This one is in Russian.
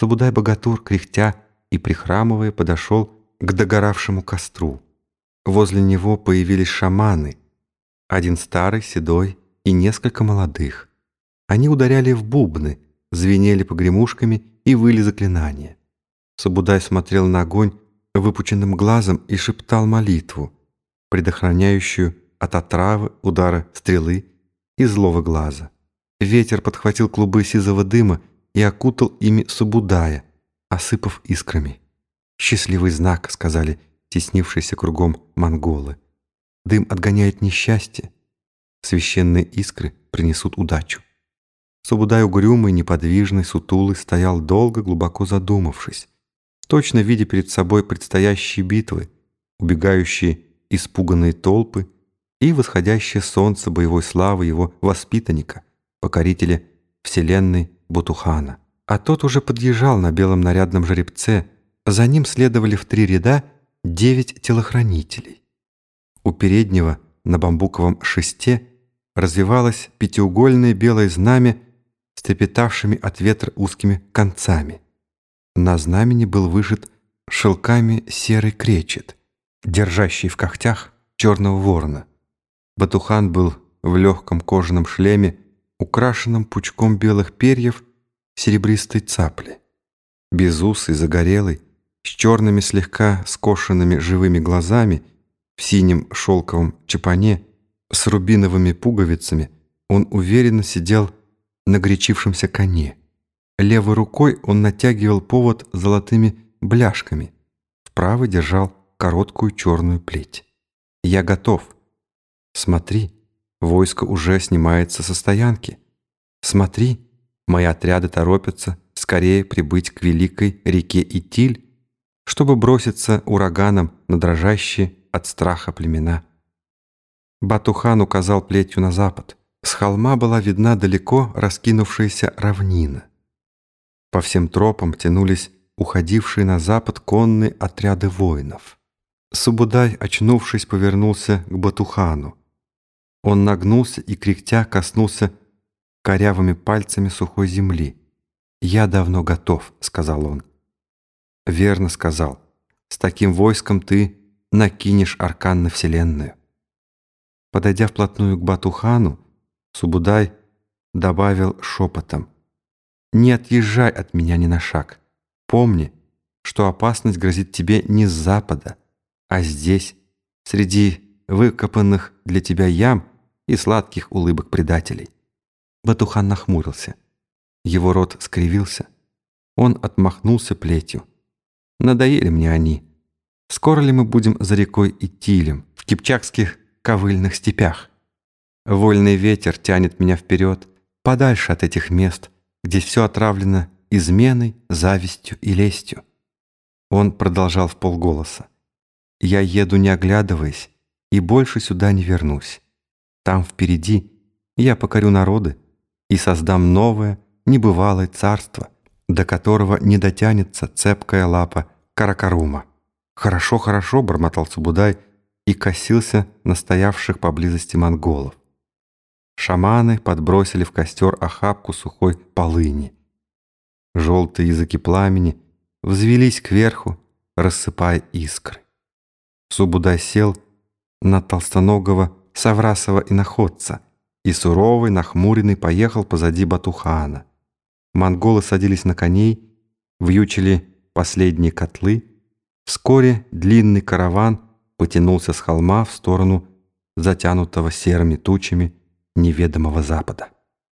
Сабудай-богатур, кряхтя и прихрамывая, подошел к догоравшему костру. Возле него появились шаманы, один старый, седой и несколько молодых. Они ударяли в бубны, звенели погремушками и выли заклинания. Сабудай смотрел на огонь выпученным глазом и шептал молитву, предохраняющую от отравы, удара стрелы и злого глаза. Ветер подхватил клубы сизого дыма и окутал ими Сабудая, осыпав искрами. «Счастливый знак», — сказали теснившиеся кругом монголы. «Дым отгоняет несчастье. Священные искры принесут удачу». Сабудай угрюмый, неподвижный, сутулый, стоял долго, глубоко задумавшись, точно видя перед собой предстоящие битвы, убегающие испуганные толпы и восходящее солнце боевой славы его воспитанника, покорителя вселенной Бутухана. А тот уже подъезжал на белом нарядном жеребце, за ним следовали в три ряда девять телохранителей. У переднего на бамбуковом шесте развивалось пятиугольное белое знамя с трепетавшими от ветра узкими концами. На знамени был вышит шелками серый кречет, держащий в когтях черного ворона. Батухан был в легком кожаном шлеме, украшенном пучком белых перьев серебристой цапли. Безусый, загорелый, с черными слегка скошенными живыми глазами, в синем шелковом чапане, с рубиновыми пуговицами, он уверенно сидел на гречившемся коне. Левой рукой он натягивал повод золотыми бляшками, в правой держал короткую черную плеть. «Я готов. Смотри, войско уже снимается со стоянки. Смотри, мои отряды торопятся скорее прибыть к великой реке Итиль, чтобы броситься ураганом на дрожащие от страха племена. Батухан указал плетью на запад. С холма была видна далеко раскинувшаяся равнина. По всем тропам тянулись уходившие на запад конные отряды воинов. Субудай, очнувшись, повернулся к Батухану. Он нагнулся и, кряхтя, коснулся корявыми пальцами сухой земли. «Я давно готов», — сказал он. «Верно сказал. С таким войском ты накинешь аркан на Вселенную». Подойдя вплотную к Батухану, Субудай добавил шепотом. «Не отъезжай от меня ни на шаг. Помни, что опасность грозит тебе не с запада, а здесь, среди выкопанных для тебя ям и сладких улыбок предателей». Батухан нахмурился. Его рот скривился. Он отмахнулся плетью. «Надоели мне они. Скоро ли мы будем за рекой Итилем, в кипчакских ковыльных степях? Вольный ветер тянет меня вперед, подальше от этих мест, где все отравлено изменой, завистью и лестью». Он продолжал в полголоса. «Я еду, не оглядываясь, и больше сюда не вернусь. Там впереди я покорю народы и создам новое, небывалое царство, до которого не дотянется цепкая лапа Каракарума. «Хорошо, хорошо», — бормотал Субудай и косился на стоявших поблизости монголов. Шаманы подбросили в костер охапку сухой полыни. Желтые языки пламени взвелись кверху, рассыпая искры. Субудай сел на толстоногого Саврасова и находца, и суровый, нахмуренный поехал позади Батухана. Монголы садились на коней, вьючили последние котлы. Вскоре длинный караван потянулся с холма в сторону затянутого серыми тучами неведомого запада.